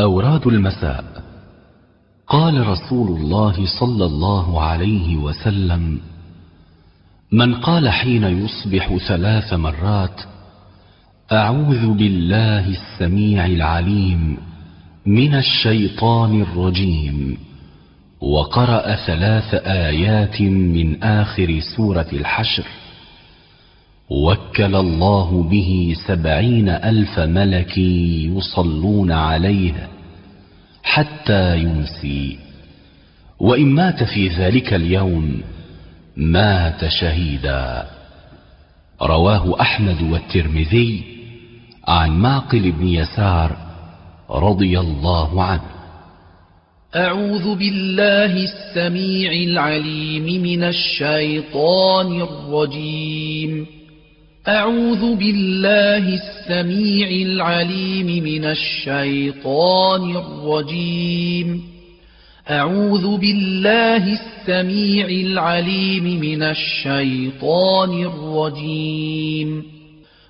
أوراد المساء. قال رسول الله صلى الله عليه وسلم من قال حين يصبح ثلاث مرات أعوذ بالله السميع العليم من الشيطان الرجيم وقرأ ثلاث آيات من آخر سورة الحشر. وكل الله به سبعين ألف ملك يصلون عليه حتى يمسي. وإن مات في ذلك اليوم مات شهيدا. رواه أحمد والترمذي عن معقل بن يسار رضي الله عنه. أعوذ بالله السميع العليم من الشيطان الرجيم أعوذ بالله السميع العليم من الشيطان الرجيم. أعوذ بالله السميع العليم من الشيطان الرجيم.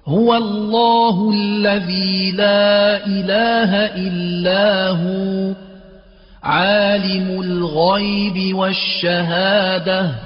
هو الله الذي لا إله إلا هو عالم الغيب والشهادة.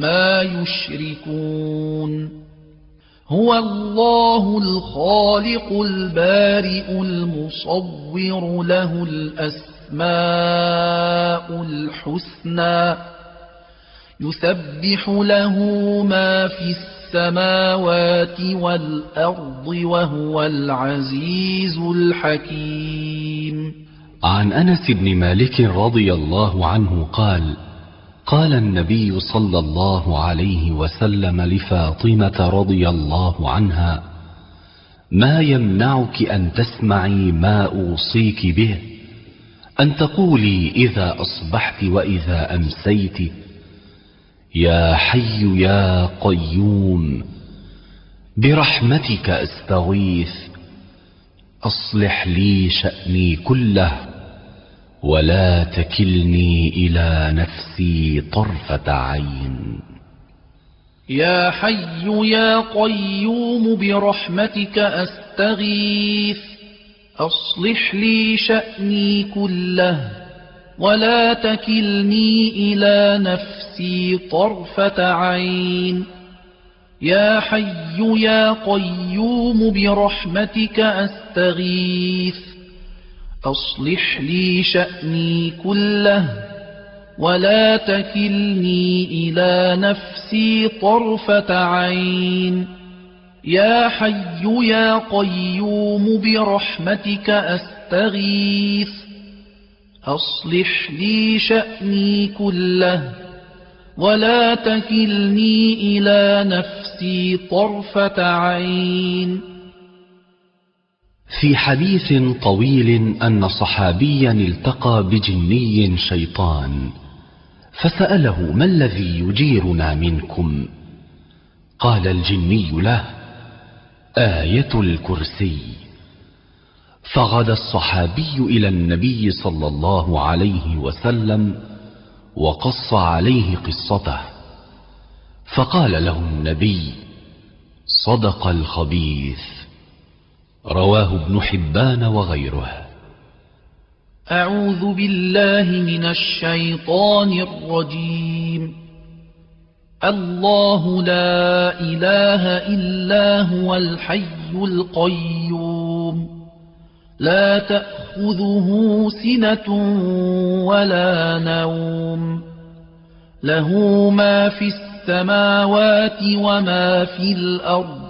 ما يشركون هو الله الخالق البارئ المصور له الأسماء الحسنى يسبح له ما في السماوات والأرض وهو العزيز الحكيم. عن أنس بن مالك رضي الله عنه قال قال النبي صلى الله عليه وسلم لفاطمة رضي الله عنها ما يمنعك أن تسمعي ما أوصيك به؟ أن تقولي إذا أصبحت وإذا أمسيت يا حي يا قيوم برحمتك أستغيث أصلح لي شأني كله ولا تكلني إلى نفسي طرفة عين. يا حي يا قيوم برحمتك أستغيث أصلح لي شأني كله ولا تكلني إلى نفسي طرفة عين. يا حي يا قيوم برحمتك أستغيث أصلح لي شأني كله ولا تكلني إلى نفسي طرفة عين يا حي يا قيوم برحمتك أستغيث أصلح لي شأني كله ولا تكلني إلى نفسي طرفة عين في حديث طويل أن صحابيا التقى بجني شيطان فسأله ما الذي يجيرنا منكم؟ قال الجني له آية الكرسي. فغدا الصحابي إلى النبي صلى الله عليه وسلم وقص عليه قصته. فقال له النبي صدق الخبيث. رواه ابن حبان وغيره أعوذ بالله من الشيطان الرجيم. الله لا إله إلا هو الحي القيوم. لا تأخذه سنة ولا نوم. له ما في السماوات وما في الأرض.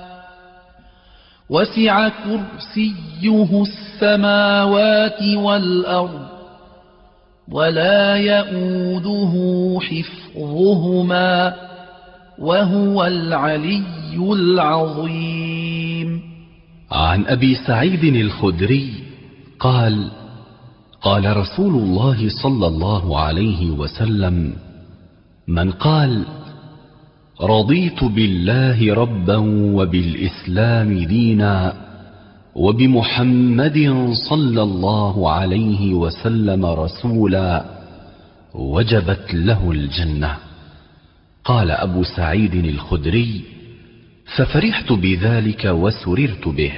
وسع كرسيه السماوات والأرض ولا يؤده حفظهما وهو العلي العظيم. عن أبي سعيد الخدري قال قال رسول الله صلى الله عليه وسلم من قال رضيت بالله ربا وبالإسلام دينا وبمحمد صلى الله عليه وسلم رسولا وجبت له الجنة. قال أبو سعيد الخدري ففرحت بذلك وسررت به.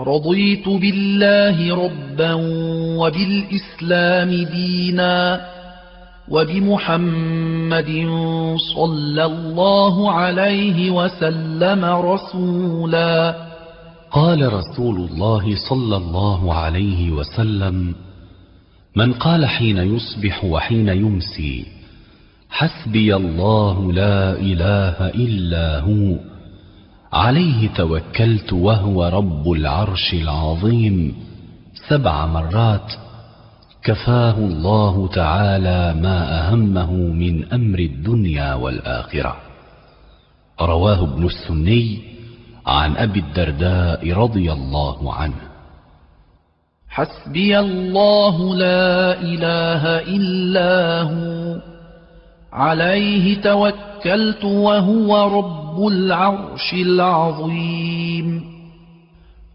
رضيت بالله ربا وبالإسلام دينا. وبمحمد صلى الله عليه وسلم رسولا. قال رسول الله صلى الله عليه وسلم من قال حين يصبح وحين يمسي حسبي الله لا إله إلا هو عليه توكلت وهو رب العرش العظيم سبع مرات كفاه الله تعالى ما أهمه من أمر الدنيا والآخرة. رواه ابن السني عن أبي الدرداء رضي الله عنه. حسبي الله لا إله إلا هو. عليه توكلت وهو رب العرش العظيم.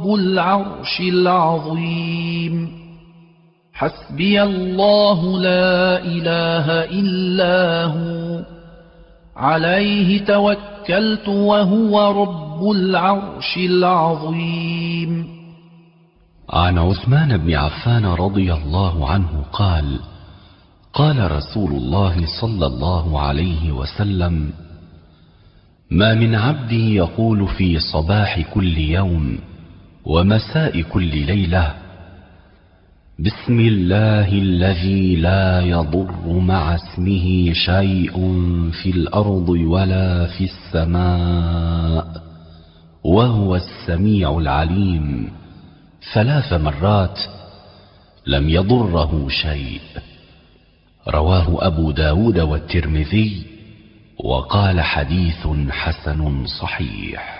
رب العرش العظيم حسبي الله لا إله إلا هو عليه توكلت وهو رب العرش العظيم عن عثمان بن عفان رضي الله عنه قال قال رسول الله صلى الله عليه وسلم ما من عبد يقول في صباح كل يوم ومساء كل ليلة. بسم الله الذي لا يضر مع اسمه شيء في الأرض ولا في السماء وهو السميع العليم. ثلاث مرات لم يضره شيء. رواه أبو داود والترمذي وقال حديث حسن صحيح.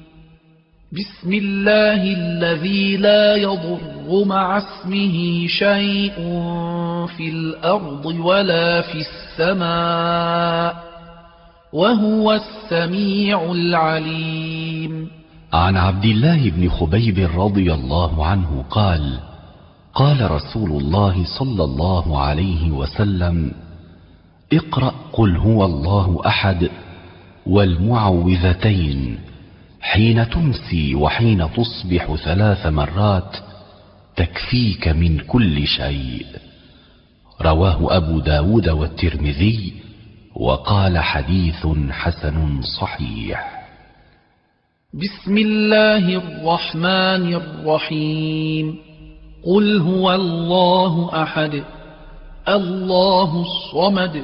بسم الله الذي لا يضر مع اسمه شيء في الأرض ولا في السماء وهو السميع العليم. عن عبد الله بن خبيب رضي الله عنه قال قال رسول الله صلى الله عليه وسلم اقرأ قل هو الله أحد والمعوذتين. حين تمسي وحين تصبح ثلاث مرات تكفيك من كل شيء. رواه أبو داود والترمذي وقال حديث حسن صحيح. بسم الله الرحمن الرحيم. قل هو الله أحد الله الصمد.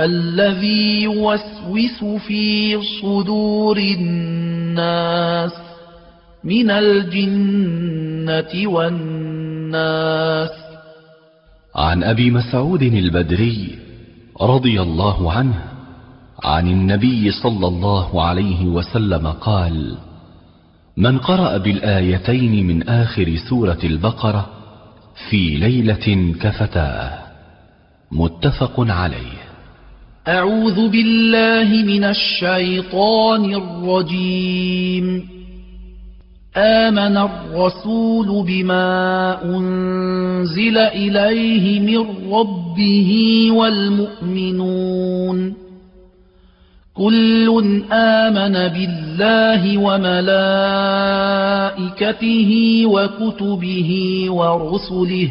الذي يوسوس في صدور الناس من الجنة والناس. عن أبي مسعود البدري رضي الله عنه عن النبي صلى الله عليه وسلم قال من قرأ بالآيتين من آخر سورة البقرة في ليلة كفتاه. متفق عليه. أعوذ بالله من الشيطان الرجيم. آمن الرسول بما أنزل إليه من ربه والمؤمنون. كل آمن بالله وملائكته وكتبه ورسله.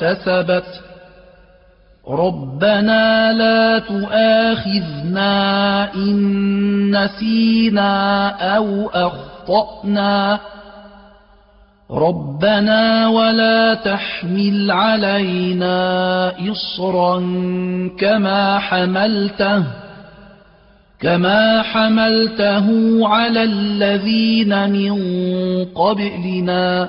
اكتسبت. ربنا لا تؤاخذنا إن نسينا أو أخطأنا. ربنا ولا تحمل علينا إصرا كما حملته كما حملته على الذين من قبلنا.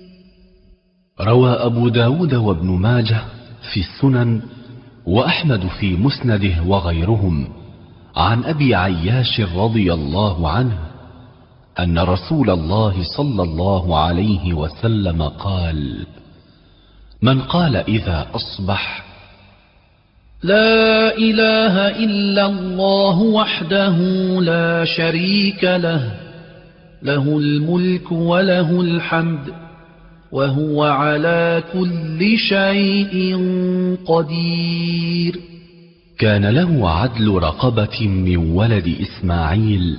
روى أبو داود وابن ماجه في السنن وأحمد في مسنده وغيرهم عن أبي عياش رضي الله عنه أن رسول الله صلى الله عليه وسلم قال من قال إذا أصبح لا إله إلا الله وحده لا شريك له له الملك وله الحمد وهو على كل شيء قدير. كان له عدل رقبة من ولد إسماعيل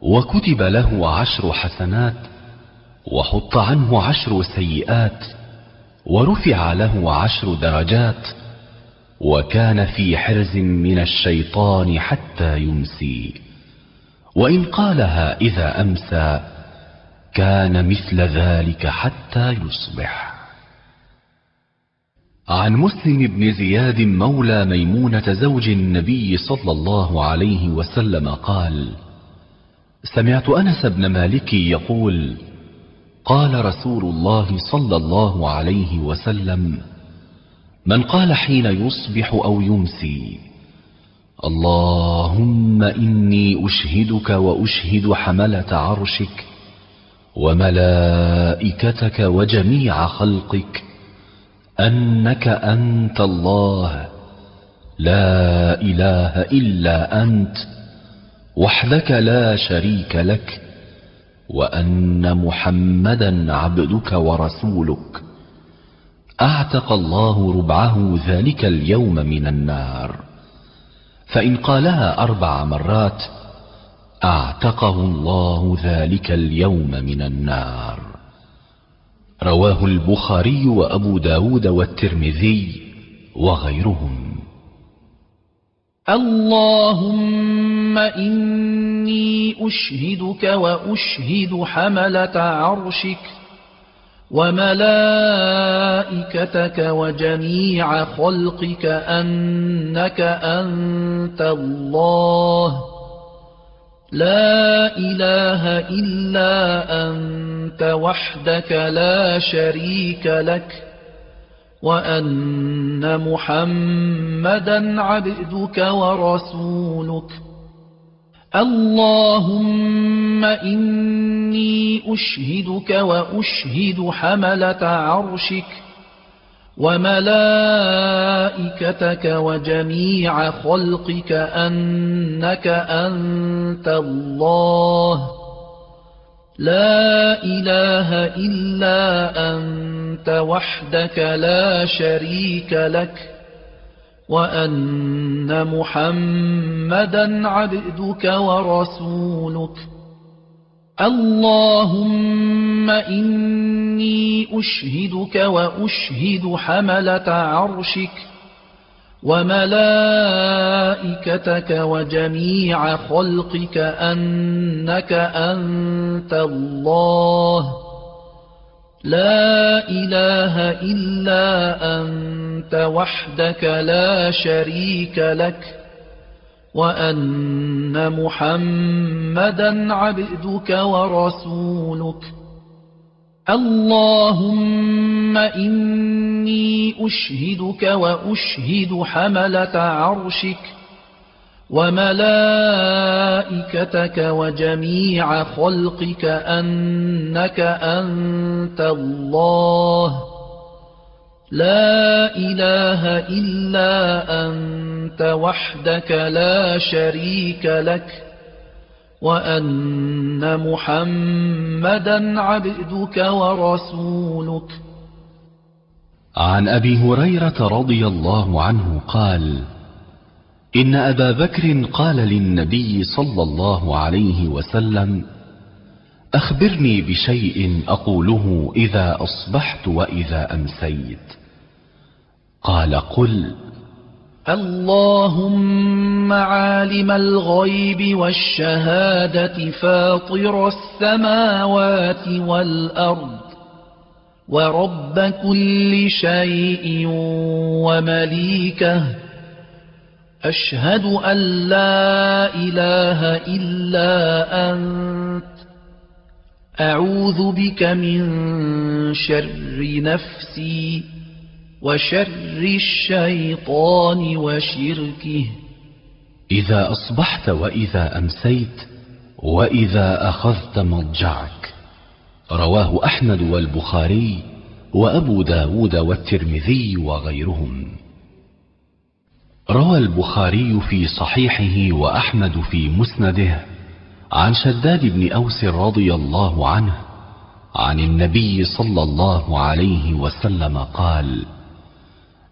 وكتب له عشر حسنات وحط عنه عشر سيئات ورفع له عشر درجات وكان في حرز من الشيطان حتى يمسي. وإن قالها إذا أمسى كان مثل ذلك حتى يصبح. عن مسلم بن زياد مولى ميمونة زوج النبي صلى الله عليه وسلم قال سمعت أنس بن مالك يقول قال رسول الله صلى الله عليه وسلم من قال حين يصبح أو يمسي اللهم إني أشهدك وأشهد حملة عرشك وملائكتك وجميع خلقك أنك أنت الله. لا إله إلا أنت وحدك لا شريك لك وأن محمدا عبدك ورسولك. أعتق الله ربعه ذلك اليوم من النار. فإن قالها أربع مرات أعتقه الله ذلك اليوم من النار. رواه البخاري وأبو داود والترمذي وغيرهم. اللهم إني أشهدك وأشهد حملة عرشك وملائكتك وجميع خلقك أنك أنت الله. لا إله إلا أنت وحدك لا شريك لك وأن محمدا عبدك ورسولك. اللهم إني أشهدك وأشهد حملة عرشك. وملائكتك وجميع خلقك أنك أنت الله لا إله إلا أنت وحدك لا شريك لك وأن محمدا عبدك ورسولك اللهم إني أشهدك وأشهد حملة عرشك وملائكتك وجميع خلقك أنك أنت الله. لا إله إلا أنت وحدك لا شريك لك. وأن محمدا عبدك ورسولك. اللهم إني أشهدك وأشهد حملة عرشك وملائكتك وجميع خلقك أنك أنت الله. لا إله إلا أنت. أنت وحدك لا شريك لك وأن محمدا عبدك ورسولك. عن أبي هريرة رضي الله عنه قال إن أبا بكر قال للنبي صلى الله عليه وسلم أخبرني بشيء أقوله إذا أصبحت وإذا أمسيت. قال قل اللهم عالم الغيب والشهادة فاطر السماوات والأرض ورب كل شيء ومليكه أشهد أن لا إله إلا أنت أعوذ بك من شر نفسي وشر الشيطان وشركه. إذا أصبحت وإذا أمسيت وإذا أخذت مضجعك رواه أحمد والبخاري وأبو داود والترمذي وغيرهم. روى البخاري في صحيحه وأحمد في مسنده عن شداد بن أوس رضي الله عنه عن النبي صلى الله عليه وسلم قال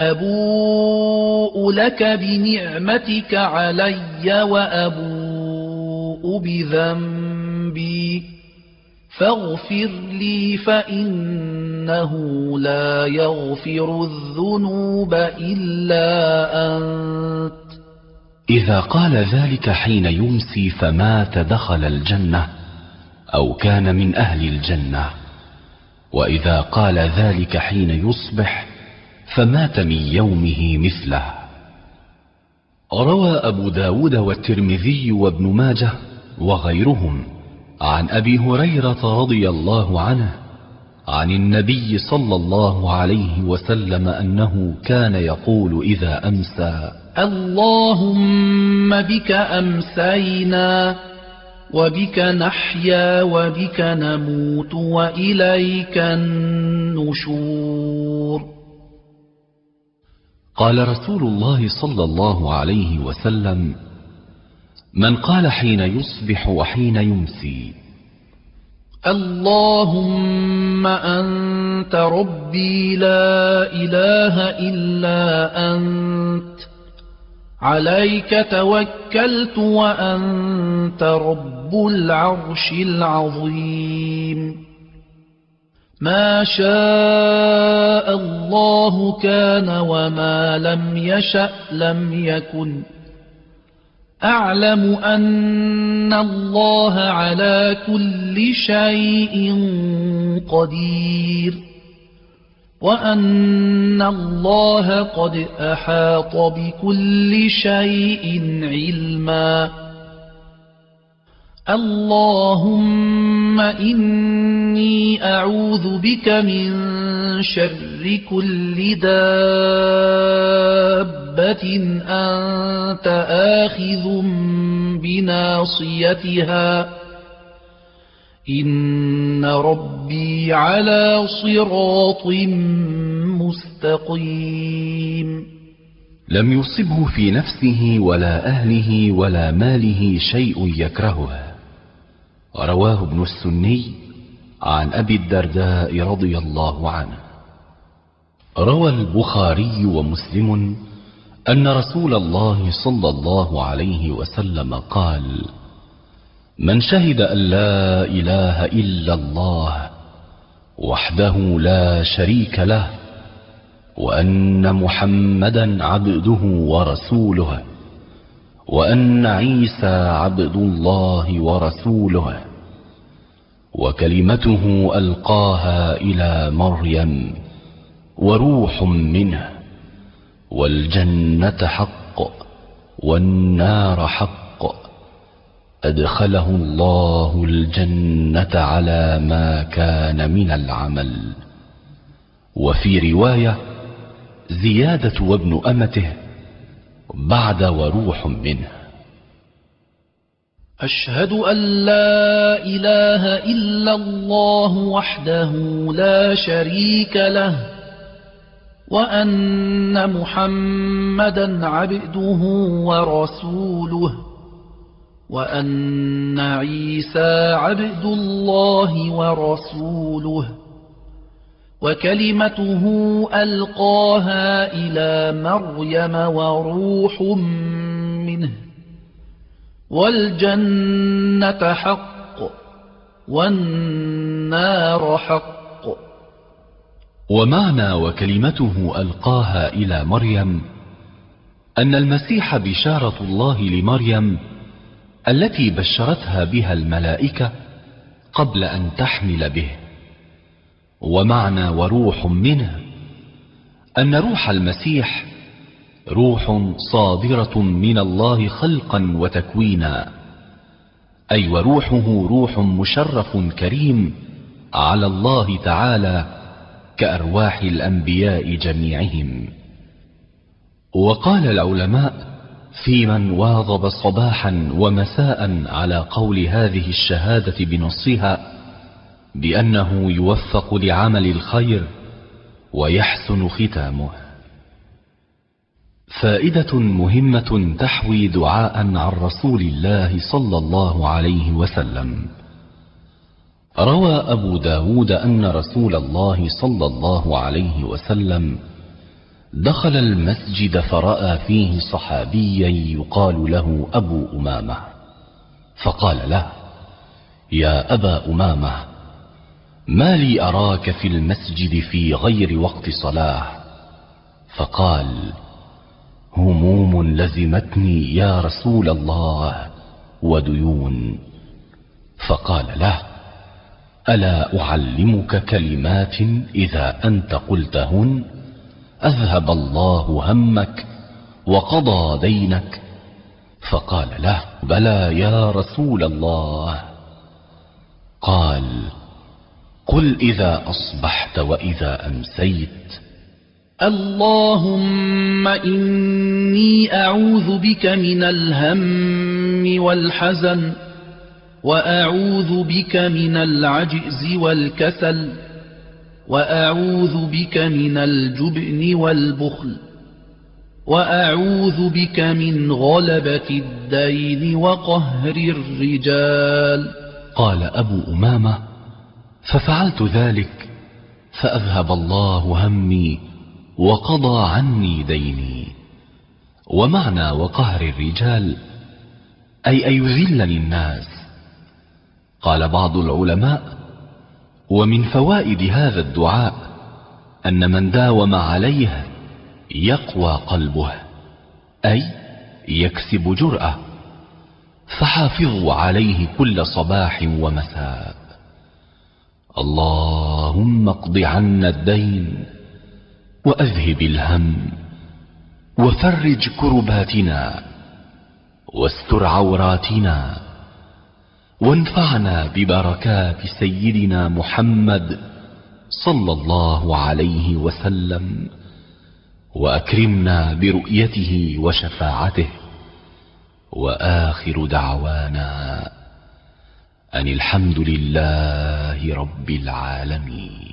أبوء لك بنعمتك علي وأبوء بذنبي. فاغفر لي فإنه لا يغفر الذنوب إلا أنت. إذا قال ذلك حين يمسي فمات دخل الجنة أو كان من أهل الجنة. وإذا قال ذلك حين يصبح فمات من يومه مثله. روى أبو داود والترمذي وابن ماجه وغيرهم عن أبي هريرة رضي الله عنه عن النبي صلى الله عليه وسلم أنه كان يقول إذا أمسى اللهم بك أمسينا وبك نحيا وبك نموت وإليك النشور. قال رسول الله صلى الله عليه وسلم من قال حين يصبح وحين يمسي اللهم أنت ربي لا إله إلا أنت عليك توكلت وأنت رب العرش العظيم. ما شاء الله كان وما لم يشأ لم يكن أعلم أن الله على كل شيء قدير وأن الله قد أحاط بكل شيء علماً اللهم إني أعوذ بك من شر كل دابة أنت آخذ بناصيتها. إن ربي على صراط مستقيم. لم يصبه في نفسه ولا أهله ولا ماله شيء يكرهه رواه ابن السني عن أبي الدرداء رضي الله عنه. روى البخاري ومسلم أن رسول الله صلى الله عليه وسلم قال من شهد أن لا إله إلا الله وحده لا شريك له وأن محمدا عبده ورسوله وأن عيسى عبد الله ورسوله وكلمته ألقاها إلى مريم وروح منه والجنة حق والنار حق أدخله الله الجنة على ما كان من العمل. وفي رواية زيادة وابن أمته بعد وروح منه. أشهد أن لا إله إلا الله وحده لا شريك له وأن محمدا عبده ورسوله وأن عيسى عبد الله ورسوله وكلمته ألقاها إلى مريم وروح منه والجنة حق والنار حق. ومعنى وكلمته ألقاها إلى مريم أن المسيح بشارة الله لمريم التي بشرتها بها الملائكة قبل أن تحمل به. ومعنى وروح منه أن روح المسيح روح صادرة من الله خلقا وتكوينا. أي وروحه روح مشرف كريم على الله تعالى كأرواح الأنبياء جميعهم. وقال العلماء في من واظب صباحا ومساء على قول هذه الشهادة بنصها بأنه يوفق لعمل الخير ويحسن ختامه. فائدة مهمة تحوي دعاء عن رسول الله صلى الله عليه وسلم. روى أبو داود أن رسول الله صلى الله عليه وسلم دخل المسجد فرأى فيه صحابيا يقال له أبو أمامة. فقال له يا أبا أمامة ما لي أراك في المسجد في غير وقت صلاة؟ فقال فقال هموم لزمتني يا رسول الله وديون. فقال له ألا أعلمك كلمات إذا أنت قلتهن؟ أذهب الله همك وقضى دينك. فقال له بلى يا رسول الله. قال قل إذا أصبحت وإذا أمسيت. اللهم إني أعوذ بك من الهم والحزن وأعوذ بك من العجز والكسل وأعوذ بك من الجبن والبخل وأعوذ بك من غلبة الدين وقهر الرجال. قال أبو أمامة ففعلت ذلك فأذهب الله همي وقضى عني ديني ومعنى وقهر الرجال أي أن يذلني الناس. قال بعض العلماء ومن فوائد هذا الدعاء أن من داوم عليه يقوى قلبه أي يكسب جرأة فحافظوا عليه كل صباح ومساء. اللهم اقض عنا الدين وأذهب الهم وفرج كرباتنا واستر عوراتنا وانفعنا ببركات سيدنا محمد صلى الله عليه وسلم وأكرمنا برؤيته وشفاعته وآخر دعوانا أن الحمد لله رب العالمين